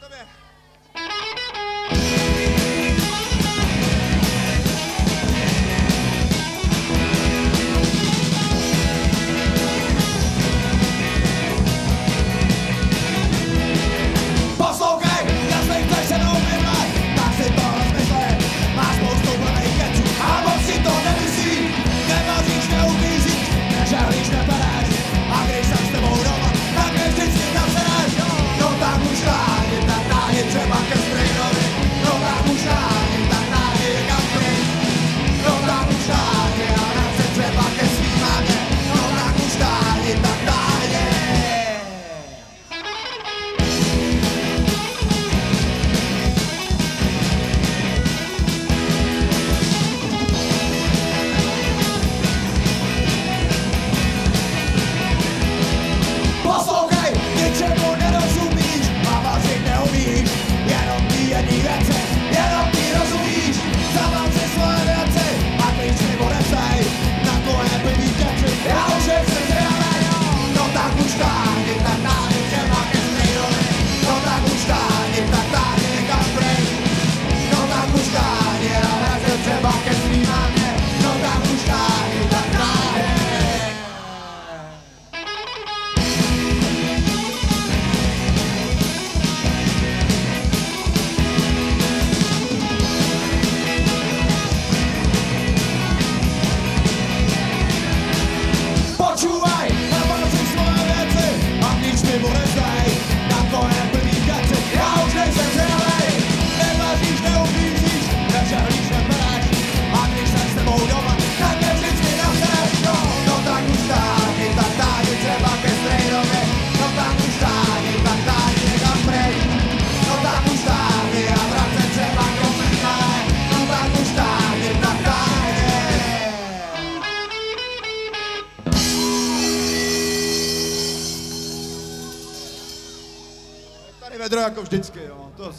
改め you Tady vedro jako vždycky, jo. To,